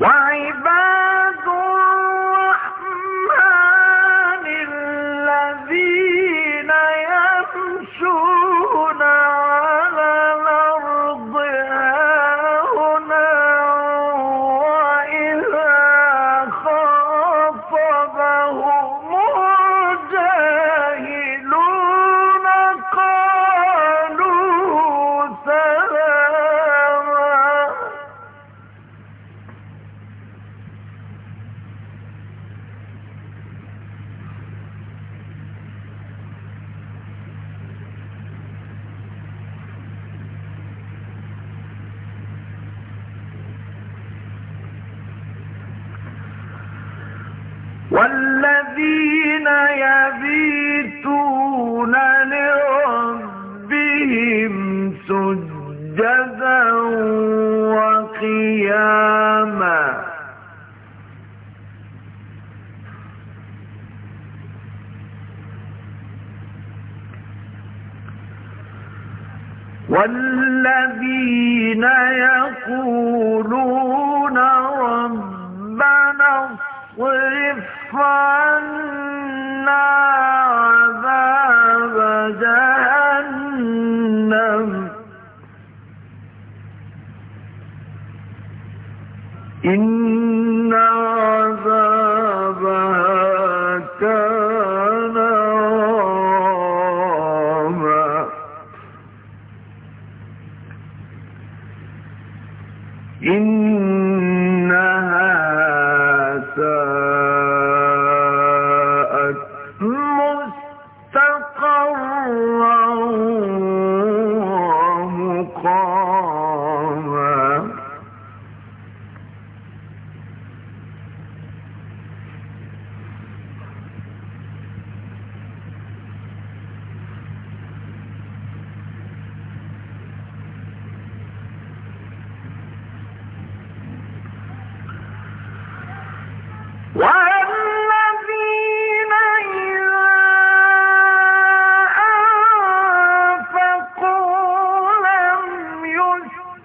وعباد والذين يبيتون لربهم سجدا وقياما والذين يقولون إن عذابها كان غراما.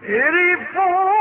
يسرفوا